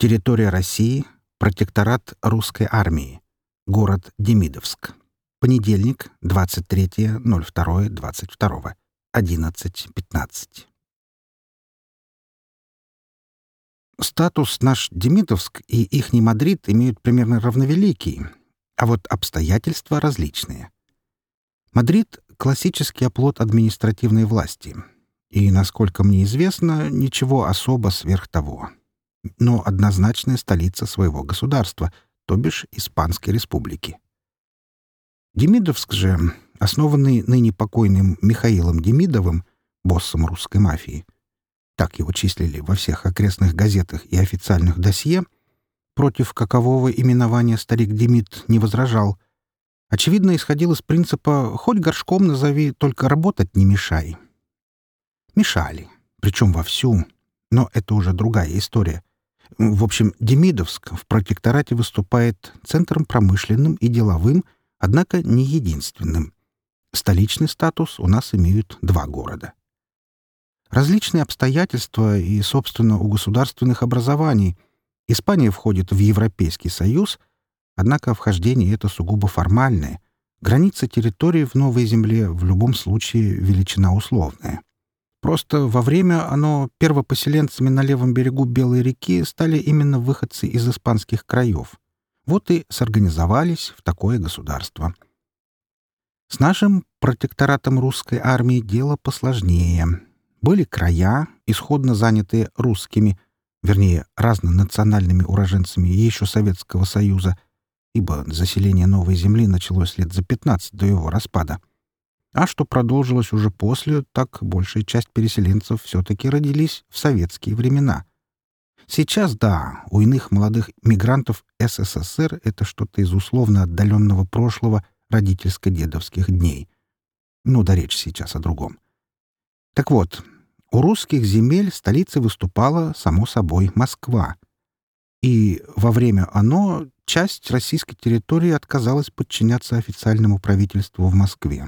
Территория России. Протекторат русской армии. Город Демидовск. Понедельник, 23.02.22. 11.15. Статус наш Демидовск и ихний Мадрид имеют примерно равновеликий, а вот обстоятельства различные. Мадрид — классический оплот административной власти. И, насколько мне известно, ничего особо сверх того но однозначная столица своего государства, то бишь Испанской республики. Демидовск же, основанный ныне покойным Михаилом Демидовым, боссом русской мафии, так его числили во всех окрестных газетах и официальных досье, против какового именования старик Демид не возражал, очевидно, исходил из принципа «хоть горшком назови, только работать не мешай». Мешали, причем вовсю, но это уже другая история. В общем, Демидовск в протекторате выступает центром промышленным и деловым, однако не единственным. Столичный статус у нас имеют два города. Различные обстоятельства и, собственно, у государственных образований. Испания входит в Европейский Союз, однако вхождение это сугубо формальное. Граница территории в Новой Земле в любом случае величина условная. Просто во время оно первопоселенцами на левом берегу Белой реки стали именно выходцы из испанских краев. Вот и сорганизовались в такое государство. С нашим протекторатом русской армии дело посложнее. Были края, исходно занятые русскими, вернее, разнонациональными уроженцами еще Советского Союза, ибо заселение новой земли началось лет за 15 до его распада — а что продолжилось уже после, так большая часть переселенцев все-таки родились в советские времена. Сейчас, да, у иных молодых мигрантов СССР это что-то из условно отдаленного прошлого родительско-дедовских дней. Ну да речь сейчас о другом. Так вот, у русских земель столицей выступала, само собой, Москва. И во время оно часть российской территории отказалась подчиняться официальному правительству в Москве.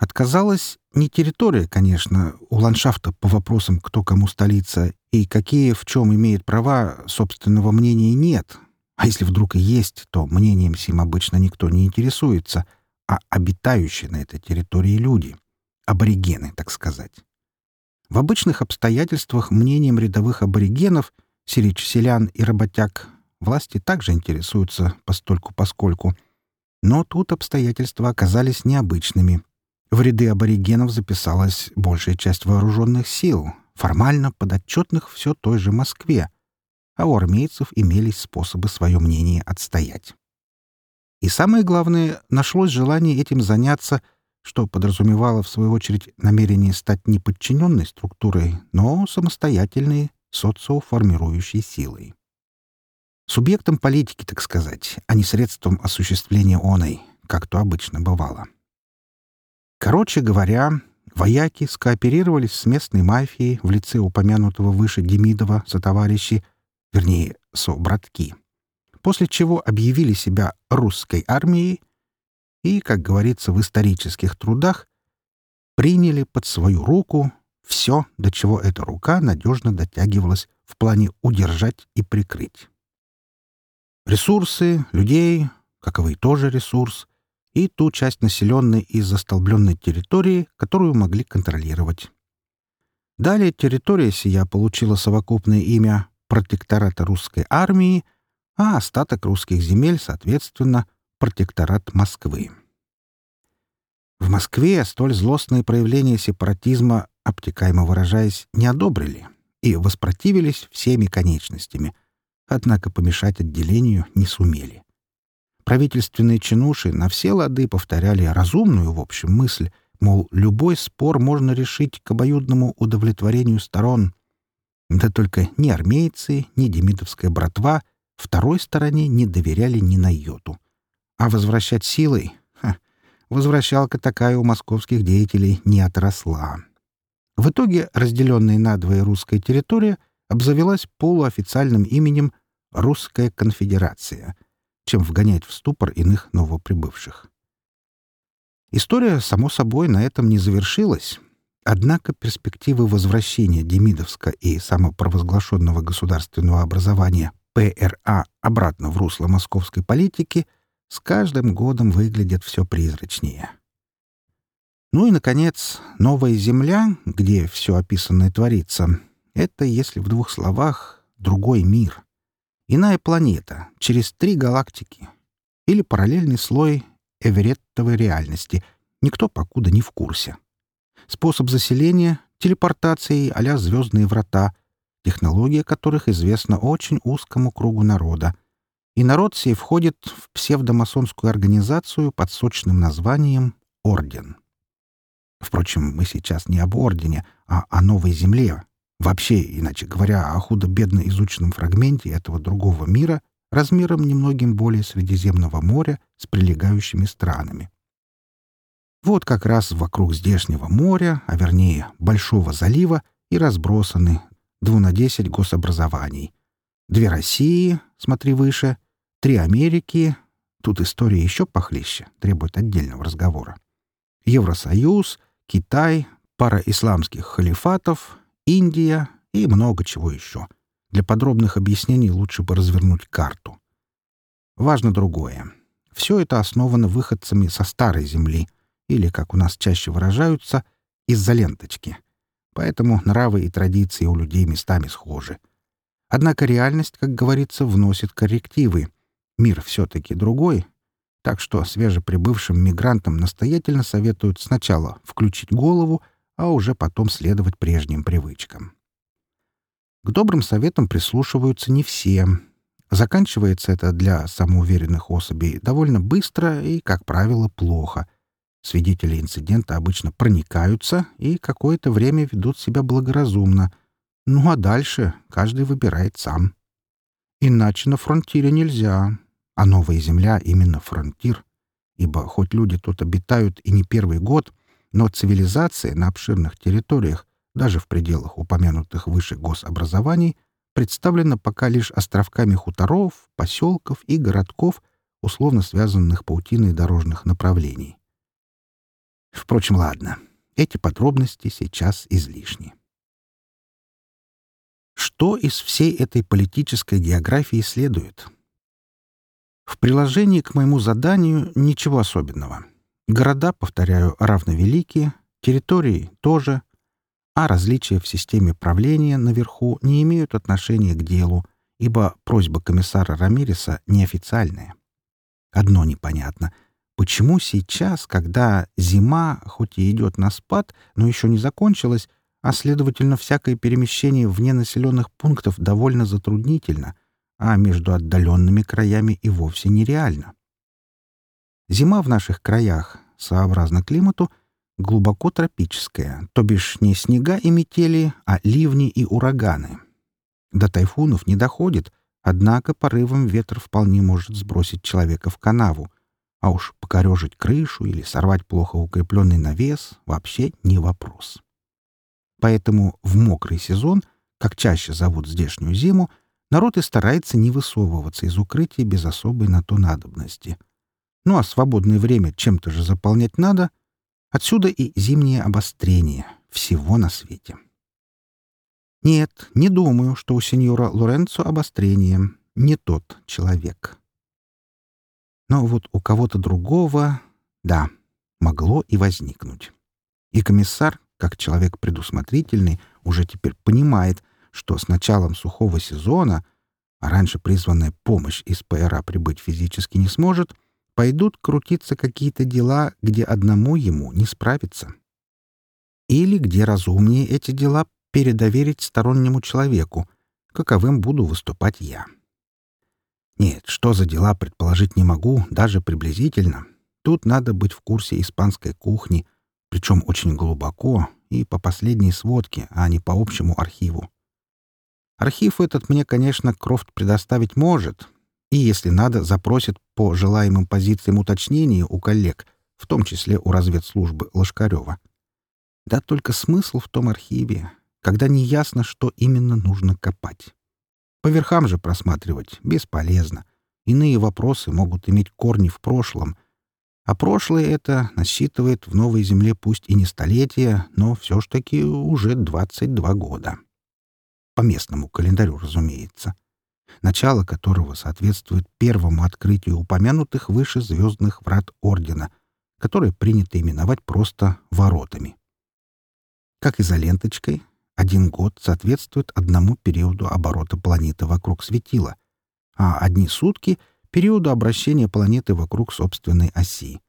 Отказалась не территория, конечно, у ландшафта по вопросам, кто кому столица и какие в чем имеет права, собственного мнения нет. А если вдруг и есть, то мнением сим обычно никто не интересуется, а обитающие на этой территории люди, аборигены, так сказать. В обычных обстоятельствах мнением рядовых аборигенов, сирич селян и работяг, власти также интересуются постольку-поскольку. Но тут обстоятельства оказались необычными — в ряды аборигенов записалась большая часть вооруженных сил, формально подотчетных все той же Москве, а у армейцев имелись способы свое мнение отстоять. И самое главное, нашлось желание этим заняться, что подразумевало, в свою очередь, намерение стать не подчиненной структурой, но самостоятельной, социоформирующей силой. Субъектом политики, так сказать, а не средством осуществления оной, как то обычно бывало. Короче говоря, вояки скооперировались с местной мафией в лице упомянутого выше Демидова сотоварищи, вернее, со-братки, после чего объявили себя русской армией и, как говорится в исторических трудах, приняли под свою руку все, до чего эта рука надежно дотягивалась в плане удержать и прикрыть. Ресурсы, людей, каковы тоже ресурс, и ту часть населенной и застолбленной территории, которую могли контролировать. Далее территория сия получила совокупное имя протектората русской армии, а остаток русских земель, соответственно, протекторат Москвы. В Москве столь злостные проявления сепаратизма, обтекаемо выражаясь, не одобрили и воспротивились всеми конечностями, однако помешать отделению не сумели. Правительственные чинуши на все лады повторяли разумную, в общем, мысль, мол, любой спор можно решить к обоюдному удовлетворению сторон. Да только ни армейцы, ни демидовская братва второй стороне не доверяли ни на йоту. А возвращать силой? Ха, возвращалка такая у московских деятелей не отросла. В итоге разделенная надвое русская территория обзавелась полуофициальным именем «Русская конфедерация», чем вгонять в ступор иных новоприбывших. История, само собой, на этом не завершилась. Однако перспективы возвращения Демидовска и самопровозглашенного государственного образования ПРА обратно в русло московской политики с каждым годом выглядят все призрачнее. Ну и, наконец, новая Земля, где все описанное творится, это, если в двух словах, другой мир. Иная планета, через три галактики. Или параллельный слой эвереттовой реальности. Никто покуда не в курсе. Способ заселения — телепортации а «Звездные врата», технология которых известна очень узкому кругу народа. И народ сей входит в псевдомасонскую организацию под сочным названием «Орден». Впрочем, мы сейчас не об Ордене, а о Новой Земле. Вообще, иначе говоря, о худо-бедно изученном фрагменте этого другого мира размером немногим более Средиземного моря с прилегающими странами. Вот как раз вокруг здешнего моря, а вернее Большого залива, и разбросаны дву на десять гособразований. Две России, смотри выше, три Америки, тут история еще похлеще, требует отдельного разговора. Евросоюз, Китай, пара исламских халифатов, Индия и много чего еще. Для подробных объяснений лучше бы развернуть карту. Важно другое. Все это основано выходцами со старой земли, или, как у нас чаще выражаются, из-за ленточки — поэтому нравы и традиции у людей местами схожи. Однако реальность, как говорится, вносит коррективы. Мир все-таки другой, так что свежеприбывшим мигрантам настоятельно советуют сначала включить голову, а уже потом следовать прежним привычкам. К добрым советам прислушиваются не все. Заканчивается это для самоуверенных особей довольно быстро и, как правило, плохо — Свидетели инцидента обычно проникаются и какое-то время ведут себя благоразумно. Ну а дальше каждый выбирает сам. Иначе на фронтире нельзя. А новая земля именно фронтир. Ибо хоть люди тут обитают и не первый год, но цивилизация на обширных территориях, даже в пределах упомянутых выше гособразований, представлена пока лишь островками хуторов, поселков и городков, условно связанных паутиной дорожных направлений. Впрочем, ладно, эти подробности сейчас излишни. Что из всей этой политической географии следует? В приложении к моему заданию ничего особенного. Города, повторяю, равновеликие, территории тоже, а различия в системе правления наверху не имеют отношения к делу, ибо просьба комиссара Рамиреса неофициальная. Одно непонятно — Почему сейчас, когда зима хоть и идет на спад, но еще не закончилась, а, следовательно, всякое перемещение вне населенных пунктов довольно затруднительно, а между отдаленными краями и вовсе нереально? Зима в наших краях, сообразно климату, глубоко тропическая, то бишь не снега и метели, а ливни и ураганы. До тайфунов не доходит, однако порывом ветер вполне может сбросить человека в канаву — а уж покорежить крышу или сорвать плохо укрепленный навес — вообще не вопрос. Поэтому в мокрый сезон, как чаще зовут здешнюю зиму, народ и старается не высовываться из укрытия без особой на то надобности. Ну а свободное время чем-то же заполнять надо. Отсюда и зимнее обострение всего на свете. Нет, не думаю, что у сеньора Лоренцо обострение. Не тот человек. Но вот у кого-то другого, да, могло и возникнуть. И комиссар, как человек предусмотрительный, уже теперь понимает, что с началом сухого сезона, а раньше призванная помощь из ПРА прибыть физически не сможет, пойдут крутиться какие-то дела, где одному ему не справиться. Или где разумнее эти дела передоверить стороннему человеку, каковым буду выступать я. Нет, что за дела предположить не могу, даже приблизительно. Тут надо быть в курсе испанской кухни, причем очень глубоко и по последней сводке, а не по общему архиву. Архив этот мне, конечно, Крофт предоставить может, и, если надо, запросит по желаемым позициям уточнения у коллег, в том числе у разведслужбы Лошкарева. Да только смысл в том архиве, когда не ясно, что именно нужно копать. По верхам же просматривать бесполезно. Иные вопросы могут иметь корни в прошлом. А прошлое это насчитывает в Новой Земле пусть и не столетия, но все ж таки уже 22 года. По местному календарю, разумеется. Начало которого соответствует первому открытию упомянутых выше звездных врат Ордена, которые принято именовать просто «воротами». Как и за ленточкой, один год соответствует одному периоду оборота планеты вокруг светила, а одни сутки — периоду обращения планеты вокруг собственной оси.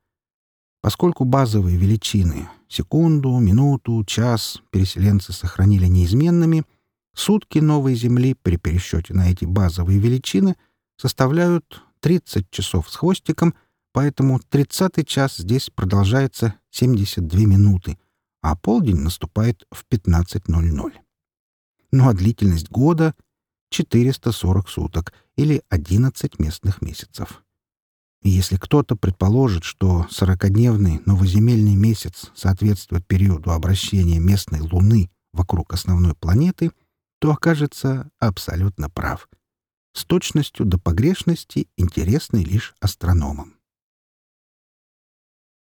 Поскольку базовые величины — секунду, минуту, час — переселенцы сохранили неизменными, сутки новой Земли при пересчете на эти базовые величины составляют 30 часов с хвостиком, поэтому 30 час здесь продолжается 72 минуты — а полдень наступает в 15.00. Ну а длительность года — 440 суток или 11 местных месяцев. И если кто-то предположит, что 40-дневный новоземельный месяц соответствует периоду обращения местной Луны вокруг основной планеты, то окажется абсолютно прав. С точностью до погрешности интересный лишь астрономам.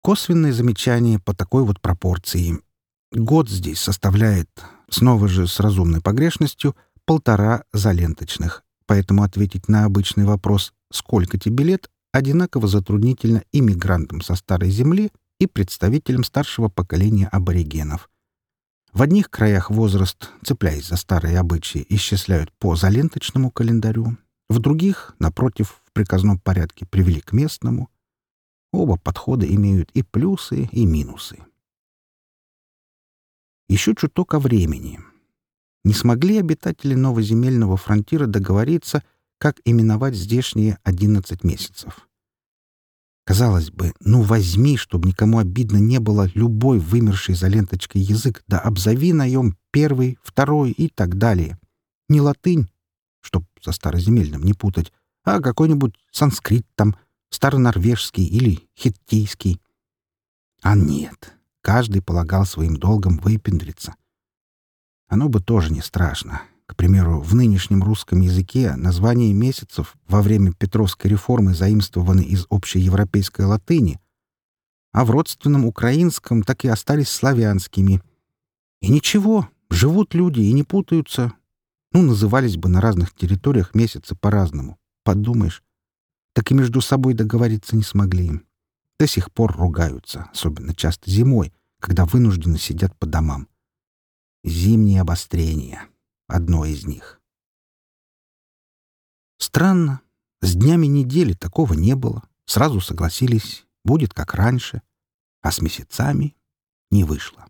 Косвенное замечание по такой вот пропорции. Год здесь составляет, снова же с разумной погрешностью, полтора заленточных, поэтому ответить на обычный вопрос «Сколько тебе лет?» одинаково затруднительно иммигрантам со Старой Земли и представителям старшего поколения аборигенов. В одних краях возраст, цепляясь за старые обычаи, исчисляют по заленточному календарю, в других, напротив, в приказном порядке привели к местному, Оба подхода имеют и плюсы, и минусы. Еще чуток о времени. Не смогли обитатели новоземельного фронтира договориться, как именовать здешние 11 месяцев. Казалось бы, ну возьми, чтобы никому обидно не было, любой вымерший за ленточкой язык, да обзови наем первый, второй и так далее. Не латынь, чтоб со староземельным не путать, а какой-нибудь санскрит там, старонорвежский или хиттийский. А нет, каждый полагал своим долгом выпендриться. Оно бы тоже не страшно. К примеру, в нынешнем русском языке названия месяцев во время Петровской реформы заимствованы из общеевропейской латыни, а в родственном украинском так и остались славянскими. И ничего, живут люди и не путаются. Ну, назывались бы на разных территориях месяцы по-разному. Подумаешь, так и между собой договориться не смогли. До сих пор ругаются, особенно часто зимой, когда вынуждены сидят по домам. Зимнее обострение — одно из них. Странно. С днями недели такого не было. Сразу согласились, будет как раньше. А с месяцами не вышло.